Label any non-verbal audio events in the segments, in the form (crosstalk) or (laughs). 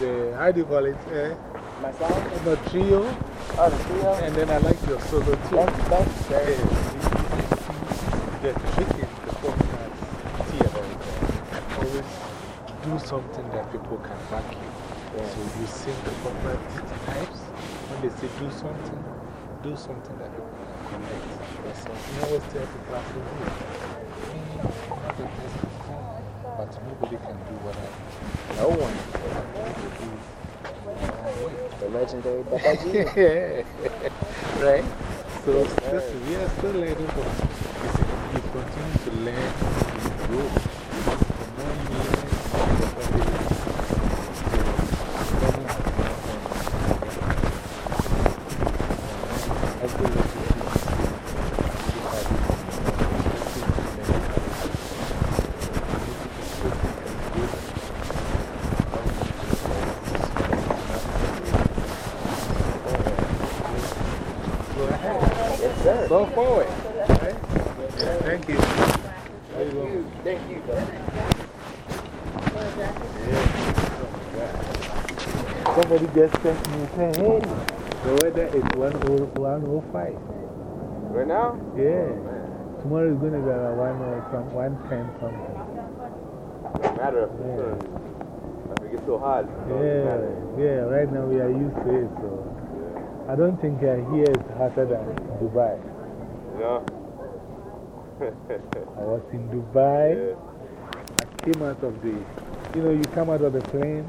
the, the, how do you call it? My song? the trio. Oh, the trio? And then I like your solo too. Thanks, thanks. Yeah, you- you- The trick is the podcast theater. Always do something that people can back you. So you sing the proper types. When they say do something, do something that people can connect. Yes, sir. You always tell people after you, me, I'm not the best in town, but nobody can do what I do. No one. The legendary (laughs) Becca G. Yeah. right? So, this, we are still learning from you You continue to learn, you grow. The more you learn, the better you are. So, learning has Every little thing So forward. Right? Yeah, thank you. There you go. Thank you. Somebody just sent me saying, hey, the weather is 105. Right now? Yeah. Tomorrow is going to be around 1 some, 110 something. Doesn't matter if Yeah. it's if it gets so hot. it doesn't Yeah, yeah, right now we are used to it. So I don't think uh, here is hotter than Dubai. You (laughs) know? I was in Dubai. I came out of the, you know, you come out of the plane,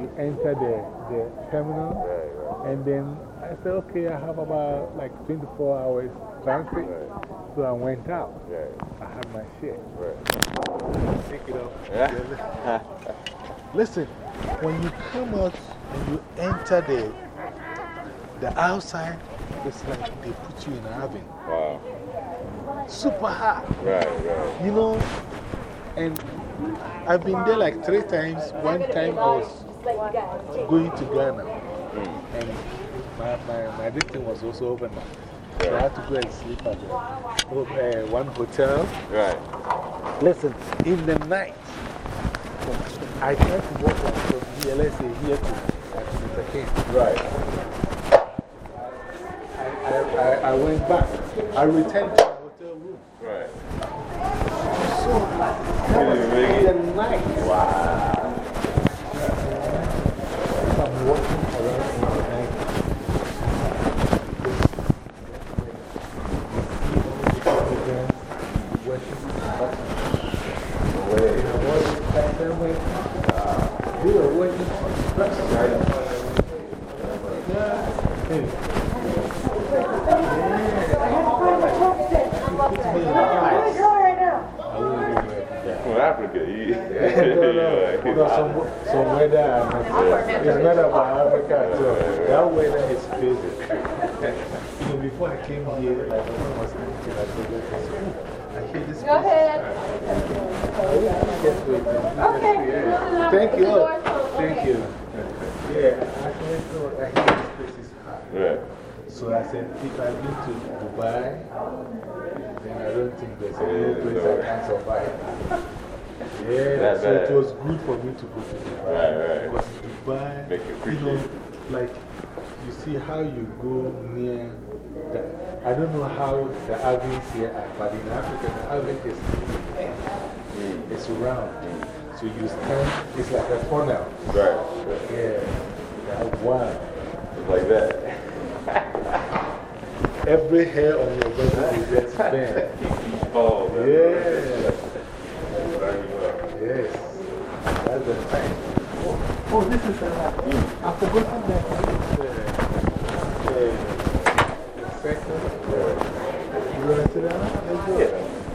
you enter the, the terminal, Right, right. and then I said, okay, I have about like 24 hours transit. So I went out. I had my shit. right. Take it off. Yeah. (laughs) Listen, when you come out and you enter the, the outside, it's like they put you in an oven. Wow. Super hot. Right, right. You know, and I've been there like three times. One time I was going to Ghana, and my, my, my this thing was also overnight. So I had to go and sleep at the, uh, one hotel. Right. Listen, in the night, I tried to walk like from here, let's say here to Mr. King. Right. I, I, I went back. I returned to my hotel room. Right. So, that was in the night. Wow. I'm walking around in the night. We were working on the bus. Well, Africa, you. no, no, no, some, some weather, and it's not about Africa at all. That weather is crazy. you know, before I came here, like when I was thinking, I told you, I hear this Go ahead. Just wait. Okay. Thank you. Thank you. Yeah, actually, so I hear this place is hot. Right. So I said, if I've been to Dubai, then I don't think there's any place I can survive. Yeah, That so it was good for me to go to Dubai. Right, right. Because Dubai, Make you you know, like, you see how you go near the, I don't know how the ovens here are, but in Africa, the oven is, mm. it's round. Mm. So you stand, it's like a funnel. Right. right. Yeah, like wow. Like that. Every hair on your body is just bent. Oh, man. Yeah. Yes. That's the time. Oh, oh, this is a lot. I forgot that this. You want to sit down? Yeah.